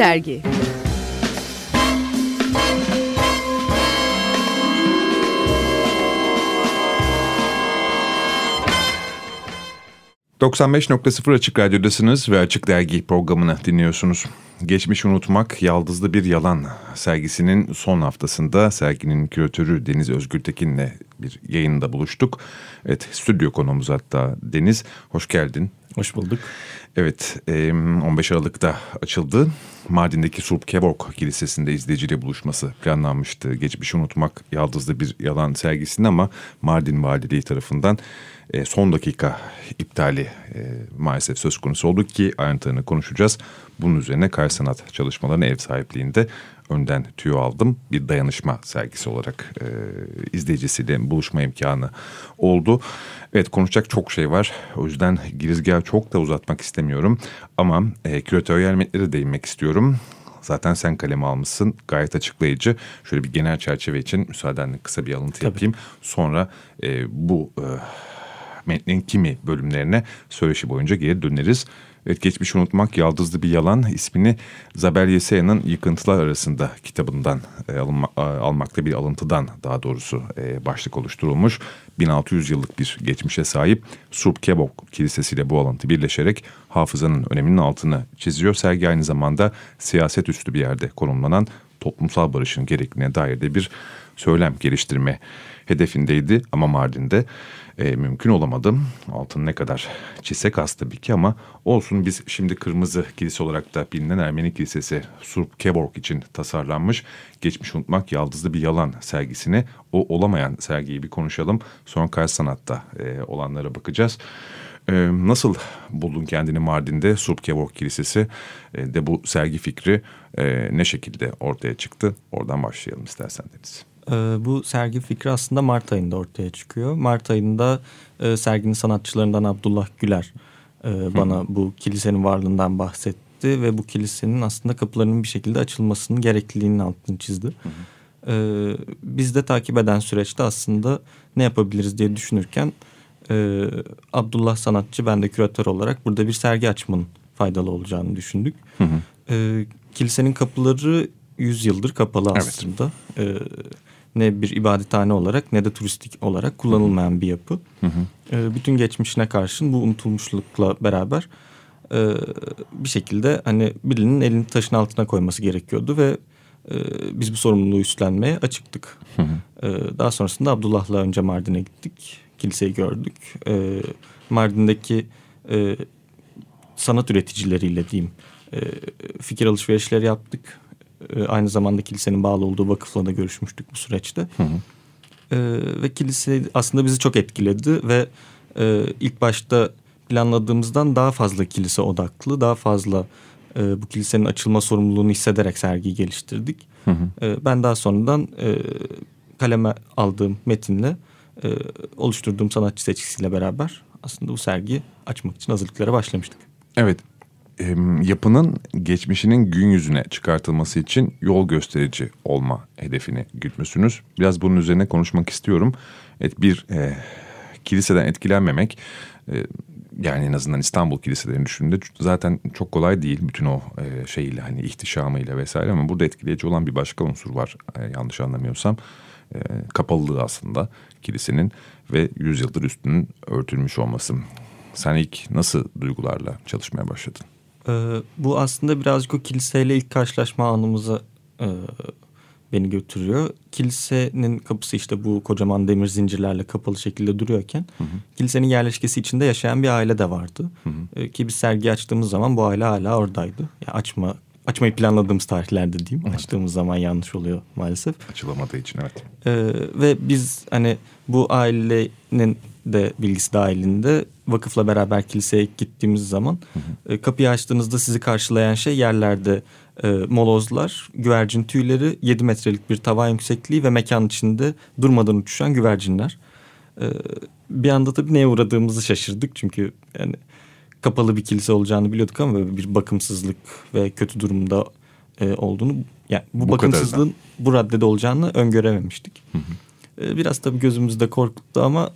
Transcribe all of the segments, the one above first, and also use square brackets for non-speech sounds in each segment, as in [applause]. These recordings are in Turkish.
Dergi ...95.0 Açık Radyo'dasınız ve Açık Dergi programını dinliyorsunuz. Geçmiş Unutmak Yaldızlı Bir Yalan sergisinin son haftasında serginin küratörü Deniz Özgürtekin'le bir yayında buluştuk. Evet stüdyo konumuz hatta Deniz. Hoş geldin. Hoş bulduk. Evet 15 Aralık'ta açıldı. Mardin'deki Surp Kevork Kilisesi'nde izleyiciyle buluşması planlanmıştı. Geçmişi unutmak yaldızlı bir yalan sergisinde ama Mardin Valiliği tarafından e, son dakika iptali e, maalesef söz konusu oldu ki ayrıntılarını konuşacağız. Bunun üzerine Kar Sanat çalışmalarının ev sahipliğinde önden tüyo aldım. Bir dayanışma sergisi olarak e, izleyicisiyle buluşma imkanı oldu. Evet konuşacak çok şey var. O yüzden girizgahı çok da uzatmak istemiyorum. Ama e, küratöryel metlere değinmek istiyorum. Zaten sen kaleme almışsın. Gayet açıklayıcı. Şöyle bir genel çerçeve için müsaadenle kısa bir alıntı Tabii. yapayım. Sonra e, bu e, metnin kimi bölümlerine söyleşi boyunca geri döneriz. Evet, Geçmiş Unutmak Yaldızlı Bir Yalan ismini Zabel Yesaya'nın Yıkıntılar Arasında kitabından e, alınma, e, almakta bir alıntıdan daha doğrusu e, başlık oluşturulmuş. 1600 yıllık bir geçmişe sahip Surp Kebok Kilisesi ile bu alıntı birleşerek hafızanın öneminin altını çiziyor. Sergi aynı zamanda siyaset üstü bir yerde konumlanan toplumsal barışın gerekliliğine dair de bir söylem geliştirme hedefindeydi ama Mardin'de e, mümkün olamadı. Altın ne kadar çizsek az tabii ki ama olsun biz şimdi Kırmızı Kilise olarak da bilinen Ermeni Kilisesi Surp Keborg için tasarlanmış Geçmiş Unutmak Yaldızlı Bir Yalan sergisini o olamayan sergiyi bir konuşalım. Sonra karşı sanatta e, olanlara bakacağız. E, nasıl buldun kendini Mardin'de Surp Keborg Kilisesi e, de bu sergi fikri e, ne şekilde ortaya çıktı? Oradan başlayalım istersen Deniz. Ee, bu sergi fikri aslında Mart ayında ortaya çıkıyor. Mart ayında e, serginin sanatçılarından Abdullah Güler e, bana bu kilisenin varlığından bahsetti ve bu kilisenin aslında kapılarının bir şekilde açılmasının gerekliliğinin altını çizdi. Hı hı. Ee, biz de takip eden süreçte aslında ne yapabiliriz diye düşünürken e, Abdullah sanatçı ben de küratör olarak burada bir sergi açmanın faydalı olacağını düşündük. Hı hı. Ee, kilisenin kapıları 100 yıldır kapalı aslında. Evet. Ee, ne bir ibadethane olarak ne de turistik olarak kullanılmayan bir yapı. Hı hı. E, bütün geçmişine karşın bu unutulmuşlukla beraber e, bir şekilde hani birinin elini taşın altına koyması gerekiyordu ve e, biz bu sorumluluğu üstlenmeye açıktık. Hı hı. E, daha sonrasında Abdullah'la önce Mardin'e gittik. Kiliseyi gördük. E, Mardin'deki e, sanat üreticileriyle diyeyim e, fikir alışverişleri yaptık e, aynı zamanda kilisenin bağlı olduğu vakıfla da görüşmüştük bu süreçte. Hı hı. E, ve kilise aslında bizi çok etkiledi ve e, ilk başta planladığımızdan daha fazla kilise odaklı, daha fazla e, bu kilisenin açılma sorumluluğunu hissederek sergiyi geliştirdik. Hı hı. E, ben daha sonradan e, kaleme aldığım metinle e, oluşturduğum sanatçı seçkisiyle beraber aslında bu sergiyi açmak için hazırlıklara başlamıştık. Evet yapının geçmişinin gün yüzüne çıkartılması için yol gösterici olma hedefini gütmüşsünüz. Biraz bunun üzerine konuşmak istiyorum. Evet bir e, kiliseden etkilenmemek e, yani en azından İstanbul kiliselerini düşündüğünde zaten çok kolay değil bütün o e, şeyle hani ihtişamıyla vesaire ama burada etkileyici olan bir başka unsur var e, yanlış anlamıyorsam. E, kapalılığı aslında kilisenin ve yüzyıldır üstünün örtülmüş olması. Sen ilk nasıl duygularla çalışmaya başladın? Ee, bu aslında birazcık o kiliseyle ilk karşılaşma anımıza e, beni götürüyor. Kilisenin kapısı işte bu kocaman demir zincirlerle kapalı şekilde duruyorken hı hı. kilisenin yerleşkesi içinde yaşayan bir aile de vardı. Hı hı. E, ki biz sergi açtığımız zaman bu aile hala oradaydı. Yani açma açmayı planladığımız tarihlerde diyeyim. Evet. Açtığımız zaman yanlış oluyor maalesef. Açılamadığı için evet. Ee, ve biz hani bu ailenin de bilgisi dahilinde vakıfla beraber kiliseye gittiğimiz zaman hı hı. E, kapıyı açtığınızda sizi karşılayan şey yerlerde e, molozlar, güvercin tüyleri, 7 metrelik bir tavan yüksekliği ve mekan içinde durmadan uçuşan güvercinler. E, bir anda tabii neye uğradığımızı şaşırdık çünkü yani kapalı bir kilise olacağını biliyorduk ama bir bakımsızlık ve kötü durumda e, olduğunu yani bu, bu bakımsızlığın kadardan. bu raddede olacağını öngörememiştik. Hı hı. E, biraz tabii gözümüzde korkuttu ama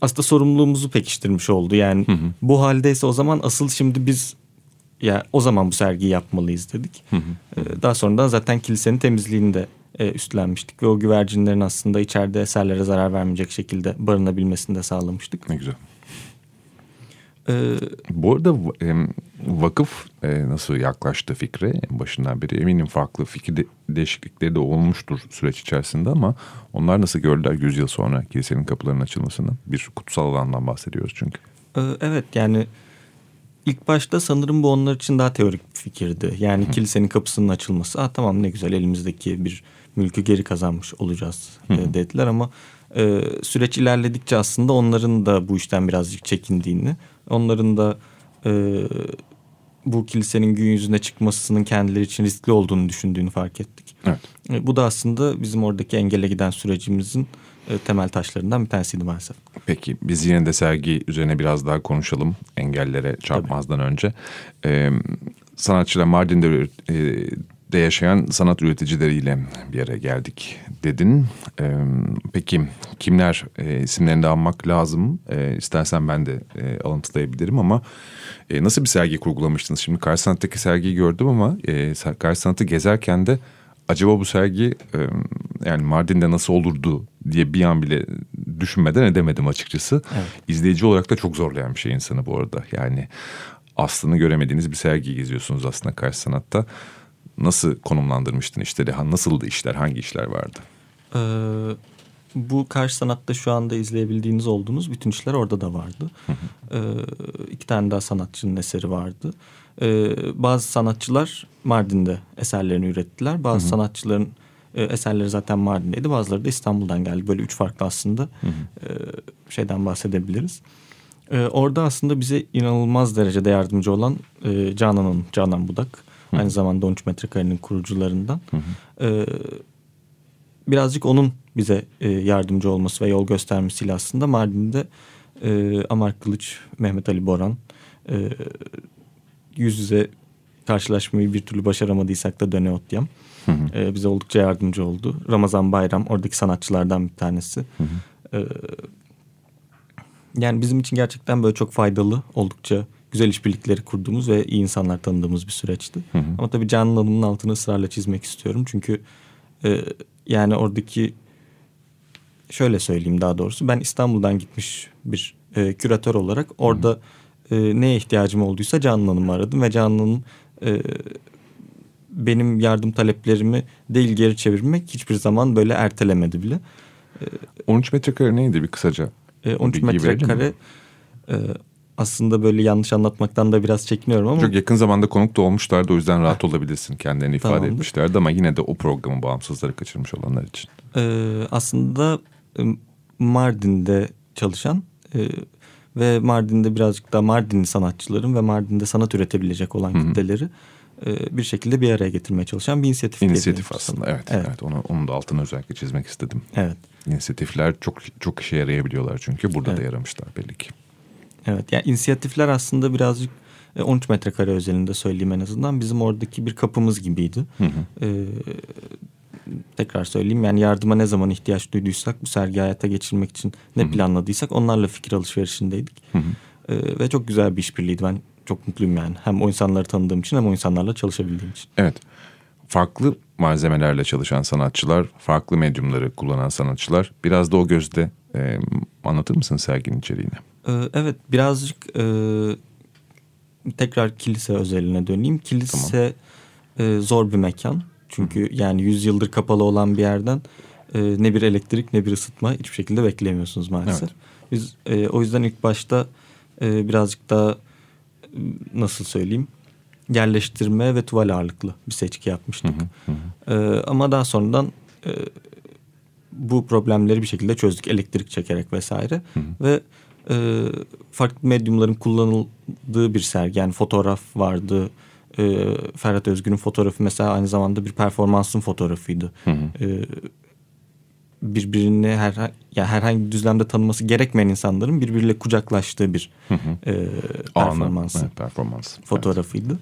aslında sorumluluğumuzu pekiştirmiş oldu. Yani hı hı. bu haldeyse o zaman asıl şimdi biz ya o zaman bu sergiyi yapmalıyız dedik. Hı hı. E, daha sonradan zaten kilisenin temizliğini de e, üstlenmiştik ve o güvercinlerin aslında içeride eserlere zarar vermeyecek şekilde barınabilmesini de sağlamıştık. Ne güzel. Ee, Bu arada vakıf e, nasıl yaklaştı fikre en başından beri eminim farklı fikir de, değişiklikleri de olmuştur süreç içerisinde ama onlar nasıl gördüler 100 yıl sonra kilisenin kapılarının açılmasını bir kutsal alandan bahsediyoruz çünkü. Ee, evet yani ilk başta sanırım bu onlar için daha teorik bir fikirdi. Yani Hı. kilisenin kapısının açılması ah tamam ne güzel elimizdeki bir mülkü geri kazanmış olacağız Hı. E, dediler ama e, süreç ilerledikçe aslında onların da bu işten birazcık çekindiğini Onların da e, bu kilisenin gün yüzüne çıkmasının kendileri için riskli olduğunu düşündüğünü fark ettik. Evet. E, bu da aslında bizim oradaki engele giden sürecimizin e, temel taşlarından bir tanesiydi maalesef. Peki biz yine de sergi üzerine biraz daha konuşalım engellere çarpmazdan Tabii. önce. Ee, sanatçılar Mardin'de e, de yaşayan sanat üreticileriyle bir yere geldik dedin. Ee, peki kimler e, isimlerini de anmak lazım? E, istersen ben de e, alıntılayabilirim ama e, nasıl bir sergi kurgulamıştınız? Şimdi Karşı Sanat'taki sergiyi gördüm ama e, Karşı Sanat'ı gezerken de acaba bu sergi e, yani Mardin'de nasıl olurdu diye bir an bile düşünmeden edemedim açıkçası. Evet. İzleyici olarak da çok zorlayan bir şey insanı bu arada. Yani aslını göremediğiniz bir sergi geziyorsunuz aslında Karşı Sanat'ta nasıl konumlandırmıştın işleri? Nasıldı işler? Hangi işler vardı? Ee, bu karşı sanatta şu anda izleyebildiğiniz olduğunuz bütün işler orada da vardı. Ee, iki tane daha sanatçının eseri vardı. Ee, bazı sanatçılar Mardin'de eserlerini ürettiler. Bazı sanatçıların e, eserleri zaten Mardin'deydi. Bazıları da İstanbul'dan geldi. Böyle üç farklı aslında e, şeyden bahsedebiliriz. E, orada aslında bize inanılmaz derecede yardımcı olan e, Canan'ın, Canan Budak Hı. Aynı zamanda 13 metrekarenin kurucularından. Hı hı. Ee, birazcık onun bize e, yardımcı olması ve yol göstermesiyle aslında Mardin'de e, Amar Kılıç, Mehmet Ali Boran e, yüz yüze karşılaşmayı bir türlü başaramadıysak da Döne Otyam. E, bize oldukça yardımcı oldu. Ramazan Bayram oradaki sanatçılardan bir tanesi. Hı hı. E, yani bizim için gerçekten böyle çok faydalı oldukça güzel işbirlikleri kurduğumuz ve iyi insanlar tanıdığımız bir süreçti. Hı hı. Ama tabii Canan Hanım'ın altını ısrarla çizmek istiyorum. Çünkü e, yani oradaki şöyle söyleyeyim daha doğrusu ben İstanbul'dan gitmiş bir e, küratör olarak orada hı hı. E, neye ihtiyacım olduysa Canan Hanım'ı aradım ve Canan Hanım e, benim yardım taleplerimi değil geri çevirmek hiçbir zaman böyle ertelemedi bile. E, 13 metrekare neydi bir kısaca? E, 13 metrekare e, aslında böyle yanlış anlatmaktan da biraz çekiniyorum ama. Çok yakın zamanda konuk da olmuşlardı o yüzden rahat olabilirsin. Kendilerini ifade Tamamdır. etmişlerdi ama yine de o programın bağımsızları kaçırmış olanlar için. Ee, aslında Mardin'de çalışan e, ve Mardin'de birazcık da Mardinli sanatçıların ve Mardin'de sanat üretebilecek olan Hı-hı. kitleleri e, bir şekilde bir araya getirmeye çalışan bir inisiyatif. İnisiyatif aslında evet. evet. evet onu, onun da altını özellikle çizmek istedim. Evet. İnisiyatifler çok çok işe yarayabiliyorlar çünkü burada evet. da yaramışlar belli ki. Evet yani inisiyatifler aslında birazcık 13 e, metrekare özelinde söyleyeyim en azından bizim oradaki bir kapımız gibiydi. Hı hı. Ee, tekrar söyleyeyim yani yardıma ne zaman ihtiyaç duyduysak bu sergi hayata geçirmek için ne hı hı. planladıysak onlarla fikir alışverişindeydik. Hı hı. Ee, ve çok güzel bir işbirliğiydi ben çok mutluyum yani hem o insanları tanıdığım için hem o insanlarla çalışabildiğim için. Evet farklı malzemelerle çalışan sanatçılar, farklı medyumları kullanan sanatçılar biraz da o gözde e, anlatır mısın serginin içeriğini? Ee, evet birazcık e, tekrar kilise özeline döneyim. Kilise tamam. e, zor bir mekan. Çünkü Hı. yani yüz yıldır kapalı olan bir yerden e, ne bir elektrik ne bir ısıtma hiçbir şekilde bekleyemiyorsunuz maalesef. Evet. Biz e, o yüzden ilk başta e, birazcık daha nasıl söyleyeyim yerleştirme ve tuval ağırlıklı bir seçki yapmıştık. Hı hı hı. E, ama daha sonradan e, bu problemleri bir şekilde çözdük elektrik çekerek vesaire hı hı. ve e, farklı medyumların kullanıldığı bir sergi. Yani fotoğraf vardı. E, Ferhat Özgür'ün fotoğrafı mesela aynı zamanda bir performansın fotoğrafıydı. Hı hı. E, birbirini her yani herhangi bir düzlemde tanıması gerekmeyen insanların birbiriyle kucaklaştığı bir hı hı. E, performans. Evet, performans. Fotoğrafıydı.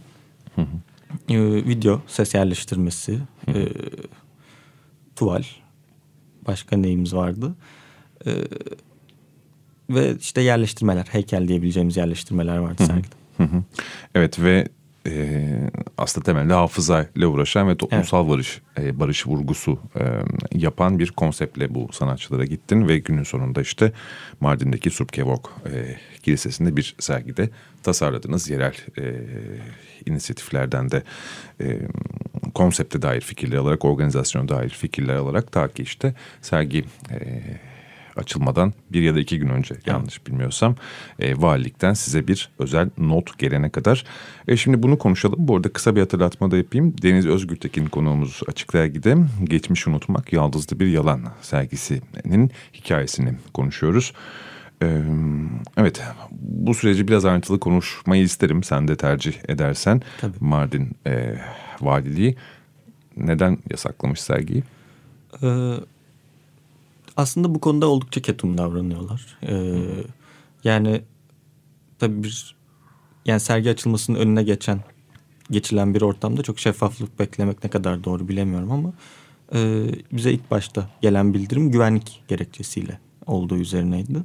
Hı hı. E, video ses yerleştirmesi, hı hı. E, tuval, başka neyimiz vardı? E, ve işte yerleştirmeler, heykel diyebileceğimiz yerleştirmeler vardı sergide. Evet ve e, aslında temelde hafızayla uğraşan ve toplumsal evet. barış e, barış vurgusu e, yapan bir konseptle bu sanatçılara gittin ve günün sonunda işte Mardin'deki Surpkevok e, Kilisesi'nde bir sergide tasarladığınız yerel e, inisiyatiflerden de e, konsepte dair fikirler alarak organizasyona dair fikirler alarak ta ki işte sergi e, açılmadan bir ya da iki gün önce yanlış bilmiyorsam e, valilikten size bir özel not gelene kadar. E, şimdi bunu konuşalım. Bu arada kısa bir hatırlatma da yapayım. Deniz Özgürtekin konuğumuz Açık Dergi'de Geçmiş Unutmak Yaldızlı Bir Yalan sergisinin hikayesini konuşuyoruz. Ee, evet bu süreci biraz ayrıntılı konuşmayı isterim sen de tercih edersen. Tabii. Mardin e, valiliği neden yasaklamış sergiyi? Ee, aslında bu konuda oldukça ketum davranıyorlar. Ee, yani tabii bir yani sergi açılmasının önüne geçen geçilen bir ortamda çok şeffaflık beklemek ne kadar doğru bilemiyorum ama e, bize ilk başta gelen bildirim güvenlik gerekçesiyle olduğu üzerineydi.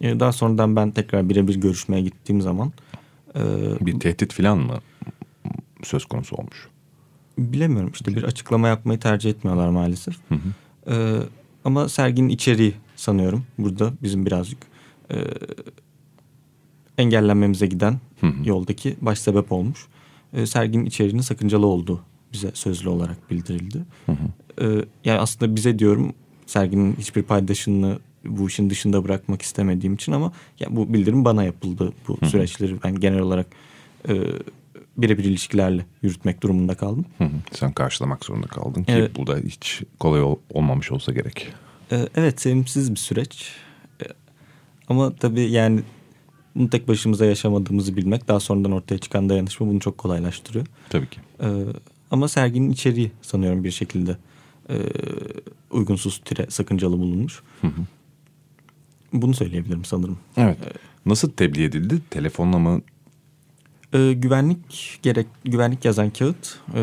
E, daha sonradan ben tekrar birebir görüşmeye gittiğim zaman e, bir tehdit falan mı söz konusu olmuş? Bilemiyorum işte bir açıklama yapmayı tercih etmiyorlar maalesef. Hı hı. E, ama serginin içeriği sanıyorum burada bizim birazcık e, engellenmemize giden hı hı. yoldaki baş sebep olmuş. E, serginin içeriğinin sakıncalı olduğu bize sözlü olarak bildirildi. Hı hı. E, yani aslında bize diyorum serginin hiçbir paydaşını bu işin dışında bırakmak istemediğim için ama ya bu bildirim bana yapıldı. Bu hı süreçleri ben genel olarak e, birebir ilişkilerle yürütmek durumunda kaldım. Hı hı. Sen karşılamak zorunda kaldın ki evet. bu da hiç kolay ol, olmamış olsa gerek. Ee, evet sevimsiz bir süreç. Ee, ama tabii yani bunu tek başımıza yaşamadığımızı bilmek daha sonradan ortaya çıkan dayanışma bunu çok kolaylaştırıyor. Tabii ki. Ee, ama serginin içeriği sanıyorum bir şekilde e, uygunsuz tire sakıncalı bulunmuş. Hı hı. Bunu söyleyebilirim sanırım. Evet. Nasıl tebliğ edildi? Telefonla mı e, güvenlik gerek güvenlik yazan kağıt e,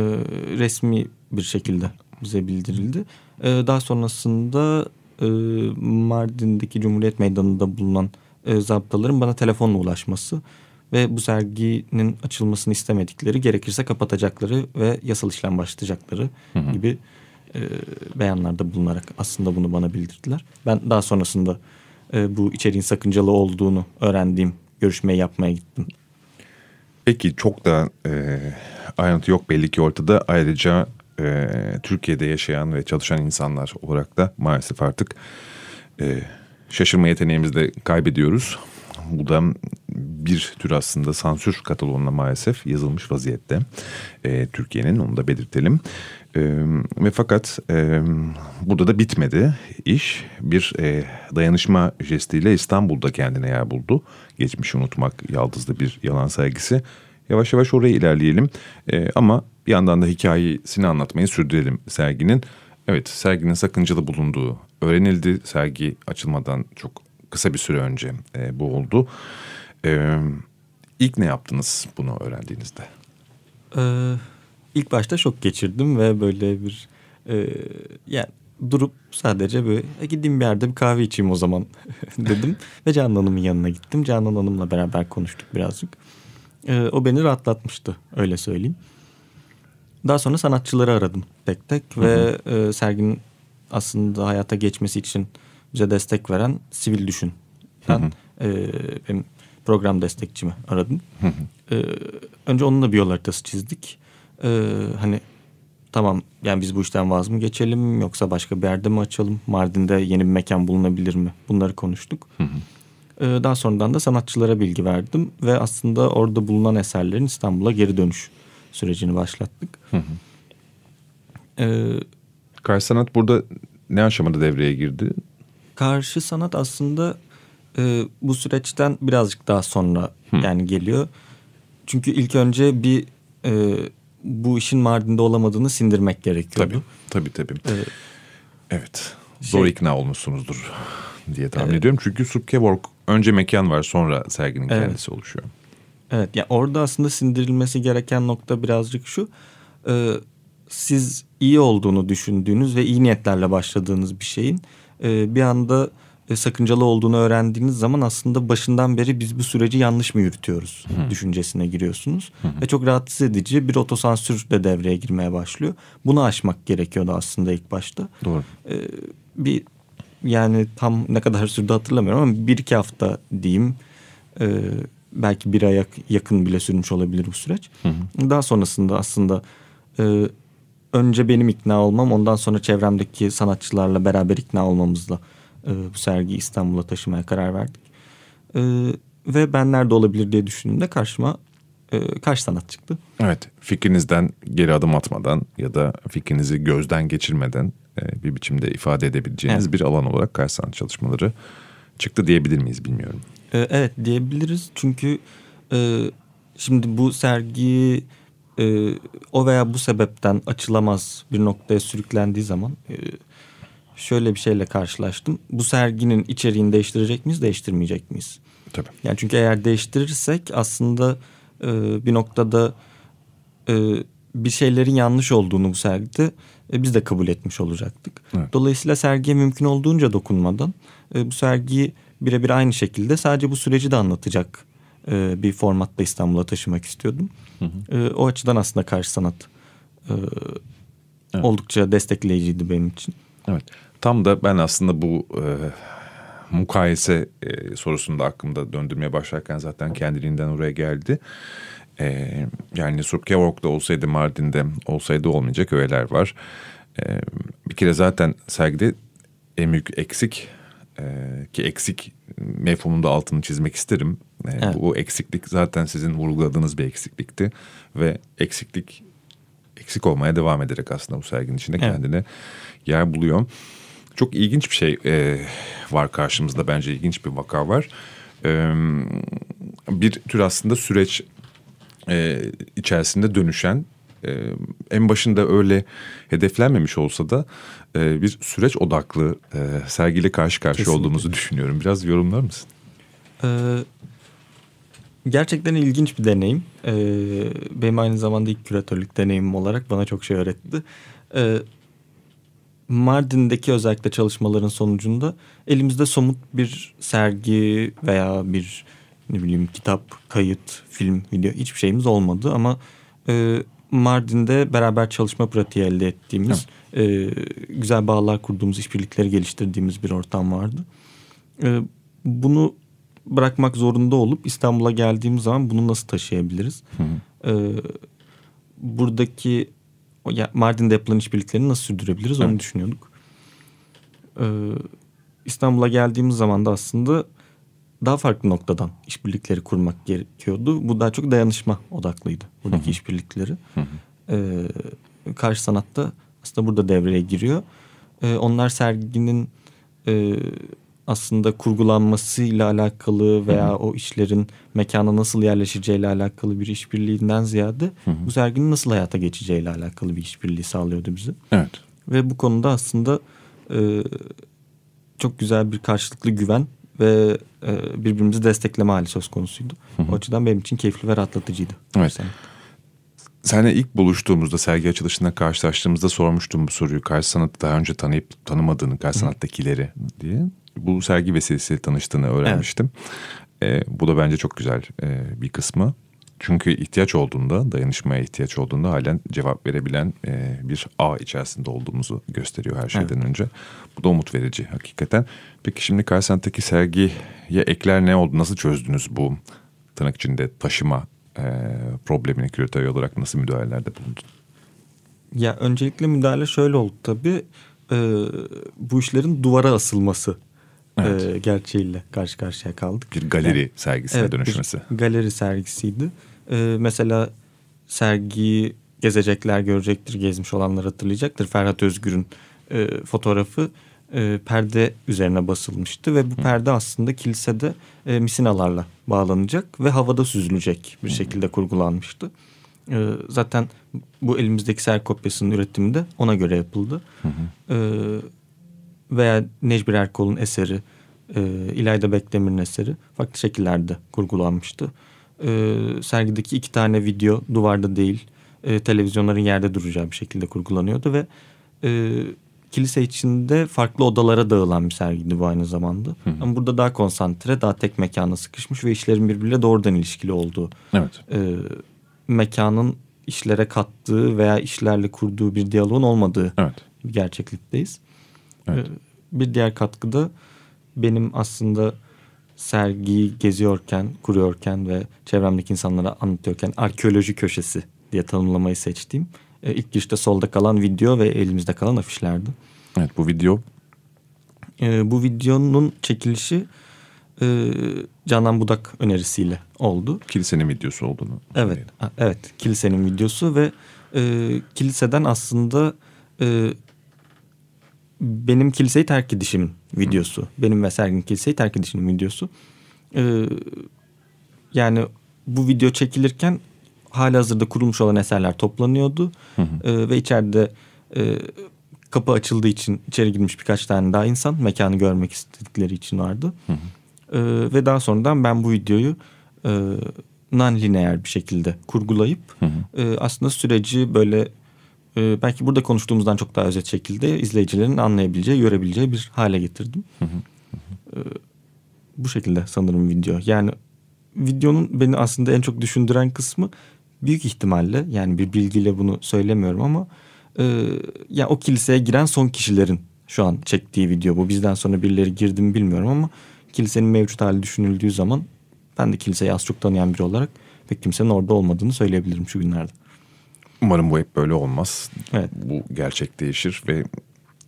resmi bir şekilde bize bildirildi. E, daha sonrasında e, Mardin'deki Cumhuriyet Meydanı'nda bulunan e, zabıtaların bana telefonla ulaşması ve bu serginin açılmasını istemedikleri gerekirse kapatacakları ve yasal işlem başlayacakları hı hı. gibi e, beyanlarda bulunarak aslında bunu bana bildirdiler. Ben daha sonrasında e, bu içeriğin sakıncalı olduğunu öğrendiğim görüşmeyi yapmaya gittim. Peki çok da e, ayrıntı yok belli ki ortada. Ayrıca e, Türkiye'de yaşayan ve çalışan insanlar olarak da maalesef artık e, şaşırma yeteneğimizi de kaybediyoruz. Bu da bir tür aslında sansür kataloğuna maalesef yazılmış vaziyette e, Türkiye'nin onu da belirtelim. E, ve fakat e, burada da bitmedi iş. Bir e, dayanışma jestiyle İstanbul'da kendine yer buldu. Geçmişi unutmak yaldızlı bir yalan sergisi. Yavaş yavaş oraya ilerleyelim. E, ama bir yandan da hikayesini anlatmayı sürdürelim serginin. Evet serginin sakıncalı bulunduğu öğrenildi. Sergi açılmadan çok kısa bir süre önce e, bu oldu. E, ilk ne yaptınız bunu öğrendiğinizde? Ee, ilk başta şok geçirdim ve böyle bir e, yani durup sadece böyle e, gideyim bir yerde bir kahve içeyim o zaman [laughs] dedim. ve Canan Hanım'ın yanına gittim. Canan Hanım'la beraber konuştuk birazcık. E, o beni rahatlatmıştı öyle söyleyeyim. Daha sonra sanatçıları aradım tek tek ve e, serginin aslında hayata geçmesi için bize destek veren Sivil Düşün. Ben e, benim program destekçimi aradım. Hı hı. E, önce onunla bir yol haritası çizdik. E, hani tamam yani biz bu işten vaz mı geçelim yoksa başka bir yerde mi açalım? Mardin'de yeni bir mekan bulunabilir mi? Bunları konuştuk. Hı hı. E, daha sonradan da sanatçılara bilgi verdim ve aslında orada bulunan eserlerin İstanbul'a geri dönüş sürecini başlattık. Hı hı. Ee, Karşı sanat burada ne aşamada devreye girdi? Karşı sanat aslında e, bu süreçten birazcık daha sonra hı. yani geliyor. Çünkü ilk önce bir e, bu işin Mardin'de olamadığını sindirmek gerekiyordu. Tabii tabii. tabii. Ee, evet. Zor şey, ikna olmuşsunuzdur diye tahmin evet. ediyorum. Çünkü Subkevork önce mekan var sonra serginin evet. kendisi oluşuyor. Evet yani orada aslında sindirilmesi gereken nokta birazcık şu. E, siz iyi olduğunu düşündüğünüz ve iyi niyetlerle başladığınız bir şeyin e, bir anda sakıncalı olduğunu öğrendiğiniz zaman aslında başından beri biz bu süreci yanlış mı yürütüyoruz Hı. düşüncesine giriyorsunuz. Hı. Ve çok rahatsız edici bir otosansür de devreye girmeye başlıyor. Bunu aşmak gerekiyordu aslında ilk başta. Doğru. Ee, bir yani tam ne kadar sürdü hatırlamıyorum ama bir iki hafta diyeyim. Ee, belki bir aya yakın bile sürmüş olabilir bu süreç. Hı hı. Daha sonrasında aslında e, önce benim ikna olmam ondan sonra çevremdeki sanatçılarla beraber ikna olmamızla e, bu sergiyi İstanbul'a taşımaya karar verdik. E, ve ben nerede olabilir diye düşündüğümde karşıma e, karşı sanat çıktı. Evet fikrinizden geri adım atmadan ya da fikrinizi gözden geçirmeden e, bir biçimde ifade edebileceğiniz evet. bir alan olarak karşı sanat çalışmaları çıktı diyebilir miyiz bilmiyorum. E, evet diyebiliriz çünkü e, şimdi bu sergiyi e, o veya bu sebepten açılamaz bir noktaya sürüklendiği zaman e, şöyle bir şeyle karşılaştım. Bu serginin içeriğini değiştirecek miyiz, değiştirmeyecek miyiz? Tabii. Yani çünkü eğer değiştirirsek aslında e, bir noktada e, bir şeylerin yanlış olduğunu bu sergide e, biz de kabul etmiş olacaktık. Evet. Dolayısıyla sergiye mümkün olduğunca dokunmadan e, bu sergiyi birebir aynı şekilde sadece bu süreci de anlatacak e, bir formatta İstanbul'a taşımak istiyordum. Hı hı. E, o açıdan aslında karşı sanat e, evet. oldukça destekleyiciydi benim için. Evet. Tam da ben aslında bu e, mukayese e, sorusunu da aklımda döndürmeye başlarken zaten kendiliğinden oraya geldi. E, yani Surkevork'ta olsaydı Mardin'de olsaydı olmayacak öğeler var. E, bir kere zaten sergide en büyük eksik e, ki eksik mefhumunda altını çizmek isterim. E, evet. Bu eksiklik zaten sizin vurguladığınız bir eksiklikti ve eksiklik eksik olmaya devam ederek aslında bu serginin içinde evet. kendine yer buluyor. Çok ilginç bir şey e, var karşımızda bence ilginç bir vaka var. E, bir tür aslında süreç e, içerisinde dönüşen e, en başında öyle hedeflenmemiş olsa da e, bir süreç odaklı e, sergiyle karşı karşıya Kesinlikle. olduğumuzu düşünüyorum. Biraz yorumlar mısın? Ee, gerçekten ilginç bir deneyim. Ee, benim aynı zamanda ilk küratörlük deneyimim olarak bana çok şey öğretti. Ee, Mardin'deki özellikle çalışmaların sonucunda elimizde somut bir sergi veya bir ne bileyim kitap, kayıt, film, video hiçbir şeyimiz olmadı ama e, Mardin'de beraber çalışma pratiği elde ettiğimiz, e, güzel bağlar kurduğumuz, işbirlikleri geliştirdiğimiz bir ortam vardı. E, bunu bırakmak zorunda olup İstanbul'a geldiğimiz zaman bunu nasıl taşıyabiliriz? Hı. E, buradaki ya Mardin'de yapılan işbirliklerini nasıl sürdürebiliriz onu düşünüyorduk. Ee, İstanbul'a geldiğimiz zaman da aslında daha farklı noktadan işbirlikleri kurmak gerekiyordu. Bu daha çok dayanışma odaklıydı buradaki Hı-hı. işbirlikleri. Ee, karşı sanatta aslında burada devreye giriyor. Ee, onlar serginin e, aslında kurgulanmasıyla alakalı veya Hı-hı. o işlerin mekana nasıl yerleşeceğiyle alakalı bir işbirliğinden ziyade Hı-hı. bu serginin nasıl hayata geçeceğiyle alakalı bir işbirliği sağlıyordu bize. Evet. Ve bu konuda aslında e, çok güzel bir karşılıklı güven ve e, birbirimizi destekleme hali söz konusuydu. Hı-hı. O açıdan benim için keyifli ve rahatlatıcıydı. Evet. Sen. Seninle ilk buluştuğumuzda sergi açılışında karşılaştığımızda sormuştum bu soruyu. Karşı sanatı daha önce tanıyıp tanımadığını, karşı sanattakileri diye bu sergi vesilesiyle tanıştığını öğrenmiştim. Evet. E, bu da bence çok güzel e, bir kısmı. Çünkü ihtiyaç olduğunda, dayanışmaya ihtiyaç olduğunda halen cevap verebilen e, bir ağ içerisinde olduğumuzu gösteriyor her şeyden evet. önce. Bu da umut verici hakikaten. Peki şimdi Karsan'taki sergiye ekler ne oldu? Nasıl çözdünüz bu tırnak içinde taşıma e, problemini küratör olarak nasıl müdahalelerde bulundun? Ya öncelikle müdahale şöyle oldu tabii. E, bu işlerin duvara asılması evet. e, gerçeğiyle karşı karşıya kaldık. Bir galeri yani, sergisine evet, dönüşmesi. Bir galeri sergisiydi. E, mesela sergiyi gezecekler görecektir, gezmiş olanlar hatırlayacaktır. Ferhat Özgür'ün e, fotoğrafı e, perde üzerine basılmıştı ve bu Hı. perde aslında kilisede e, misinalarla bağlanacak ve havada süzülecek bir Hı. şekilde kurgulanmıştı. E, zaten bu elimizdeki ser kopyasının üretimi de ona göre yapıldı. Hı hı. E, veya Necmi Erkol'un eseri, e, İlayda Bekdemir'in eseri farklı şekillerde kurgulanmıştı. E, sergideki iki tane video duvarda değil, e, televizyonların yerde duracağı bir şekilde kurgulanıyordu ve e, kilise içinde farklı odalara dağılan bir sergiydi bu aynı zamanda. Hı hı. Ama burada daha konsantre, daha tek mekana sıkışmış ve işlerin birbiriyle doğrudan ilişkili olduğu. Evet. E, mekanın işlere kattığı veya işlerle kurduğu bir diyaloğun olmadığı evet. bir gerçeklikteyiz. Evet. E, bir diğer katkıda benim aslında sergiyi geziyorken, kuruyorken ve çevremdeki insanlara anlatıyorken arkeoloji köşesi diye tanımlamayı seçtiğim e, ilk girişte solda kalan video ve elimizde kalan afişlerdi. Evet bu video. E, bu videonun çekilişi e, Canan Budak önerisiyle oldu. Kilisenin videosu olduğunu. Evet, evet kilisenin videosu ve e, kiliseden aslında e, benim kiliseyi terk edişimin videosu. Hı. Benim ve Sergin kiliseyi terk edişimin videosu. E, yani bu video çekilirken hali hazırda kurulmuş olan eserler toplanıyordu. Hı hı. E, ve içeride e, kapı açıldığı için içeri girmiş birkaç tane daha insan mekanı görmek istedikleri için vardı. Hı hı. E, ve daha sonradan ben bu videoyu e, non-lineer bir şekilde kurgulayıp hı hı. E, aslında süreci böyle e, belki burada konuştuğumuzdan çok daha özet şekilde izleyicilerin anlayabileceği, görebileceği bir hale getirdim. Hı hı. E, bu şekilde sanırım video. Yani videonun beni aslında en çok düşündüren kısmı büyük ihtimalle yani bir bilgiyle bunu söylemiyorum ama e, ya o kiliseye giren son kişilerin şu an çektiği video bu. Bizden sonra birileri girdi mi bilmiyorum ama kilisenin mevcut hali düşünüldüğü zaman ben de kiliseyi az çok tanıyan biri olarak pek kimsenin orada olmadığını söyleyebilirim şu günlerde. Umarım bu hep böyle olmaz. Evet. Bu gerçek değişir ve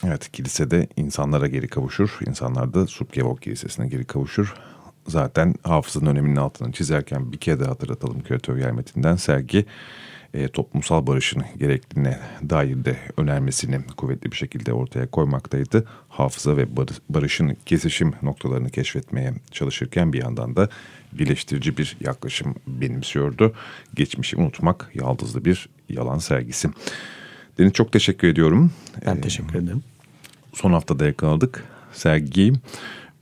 evet kilisede insanlara geri kavuşur. İnsanlar da Subkevok Kilisesi'ne geri kavuşur zaten hafızanın öneminin altını çizerken bir kere daha hatırlatalım küratör metinden sergi e, toplumsal barışın gerekliliğine dair de önermesini kuvvetli bir şekilde ortaya koymaktaydı. Hafıza ve barışın kesişim noktalarını keşfetmeye çalışırken bir yandan da birleştirici bir yaklaşım benimsiyordu. Geçmişi unutmak yaldızlı bir yalan sergisi. Deniz çok teşekkür ediyorum. Ben ee, teşekkür ederim. Son haftada yakaladık sergiyi.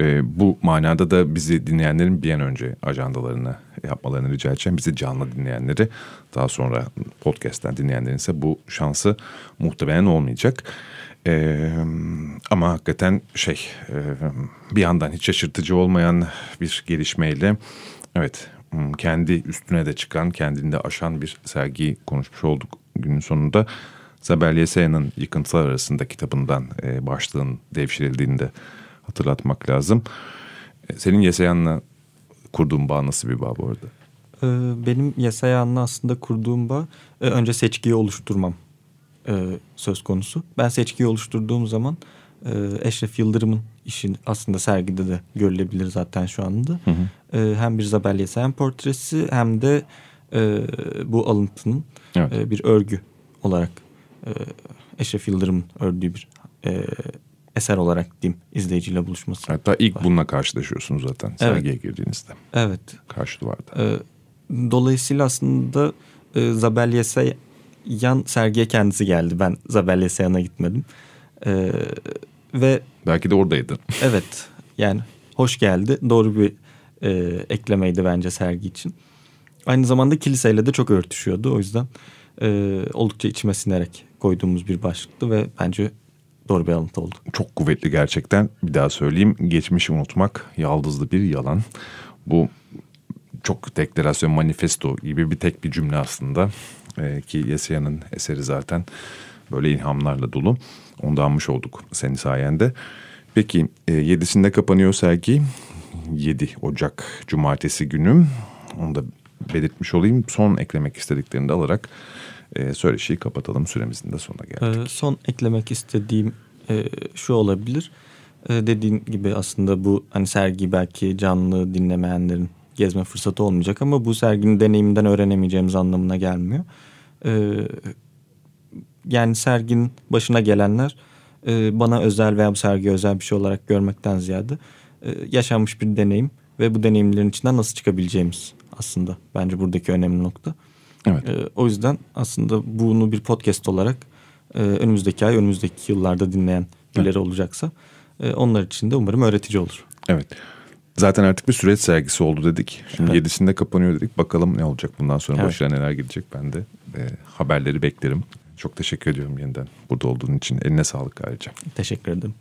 E, bu manada da bizi dinleyenlerin bir an önce ajandalarını yapmalarını rica edeceğim. Bizi canlı dinleyenleri daha sonra podcast'ten dinleyenlerin ise bu şansı muhtemelen olmayacak. Ee, ama hakikaten şey e, bir yandan hiç şaşırtıcı olmayan bir gelişmeyle evet kendi üstüne de çıkan kendini de aşan bir sergiyi konuşmuş olduk günün sonunda. Zabel Yesaya'nın Yıkıntılar Arasında kitabından e, başlığın devşirildiğinde hatırlatmak lazım. E, senin Yesayan'la kurduğun bağ nasıl bir bağ bu arada? Ee, benim Yesayan'la aslında kurduğum bağ e, önce seçkiyi oluşturmam e, söz konusu. Ben seçkiyi oluşturduğum zaman Eşref Yıldırım'ın işin aslında sergide de görülebilir zaten şu anda. Hı hı. Hem bir Zabel Yesayan portresi hem de bu alıntının evet. bir örgü olarak Eşref Yıldırım'ın ördüğü bir eser olarak diyeyim izleyiciyle buluşması. Hatta ilk var. bununla karşılaşıyorsunuz zaten evet. sergiye girdiğinizde. Evet. Karşı duvarda. Ee, dolayısıyla aslında e, Zabel Yesayan sergiye kendisi geldi. Ben Zabel Yesayan'a gitmedim. Ee, ve Belki de oradaydı. [laughs] Evet. Yani hoş geldi. Doğru bir e, eklemeydi bence sergi için. Aynı zamanda kiliseyle de çok örtüşüyordu. O yüzden e, oldukça içime sinerek koyduğumuz bir başlıktı ve bence Doğru bir alıntı oldu. Çok kuvvetli gerçekten. Bir daha söyleyeyim. Geçmişi unutmak yaldızlı bir yalan. Bu çok deklarasyon manifesto gibi bir tek bir cümle aslında. Ee, ki Yesaya'nın eseri zaten böyle ilhamlarla dolu. Onu da almış olduk senin sayende. Peki e, 7'sinde kapanıyor sergi. 7 Ocak Cumartesi günü. Onu da belirtmiş olayım. Son eklemek istediklerini de alarak e, söyleşiyi kapatalım. Süremizin de sonuna geldik. Ee, son eklemek istediğim e, şu olabilir. E, dediğin gibi aslında bu hani sergi belki canlı dinlemeyenlerin gezme fırsatı olmayacak ama bu serginin deneyiminden öğrenemeyeceğimiz anlamına gelmiyor. E, yani serginin başına gelenler e, bana özel veya bu sergi özel bir şey olarak görmekten ziyade e, yaşanmış bir deneyim ve bu deneyimlerin içinden nasıl çıkabileceğimiz aslında bence buradaki önemli nokta. Evet. E, o yüzden aslında bunu bir podcast olarak e, önümüzdeki ay, önümüzdeki yıllarda dinleyen birileri evet. olacaksa e, onlar için de umarım öğretici olur. Evet. Zaten artık bir süreç sergisi oldu dedik. Şimdi evet. yedisinde kapanıyor dedik. Bakalım ne olacak bundan sonra evet. başına neler gelecek ben de e, haberleri beklerim. Çok teşekkür ediyorum yeniden burada olduğun için. Eline sağlık ayrıca. Teşekkür ederim.